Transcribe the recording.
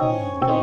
Música